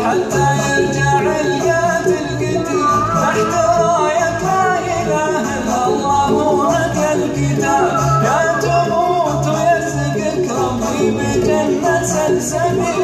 حتى يرجع القاتل قتل تحت راية لا إله إلا الله ورقى الكتاب. يا تموت ويرزقك ربي بجنة سلسبيل.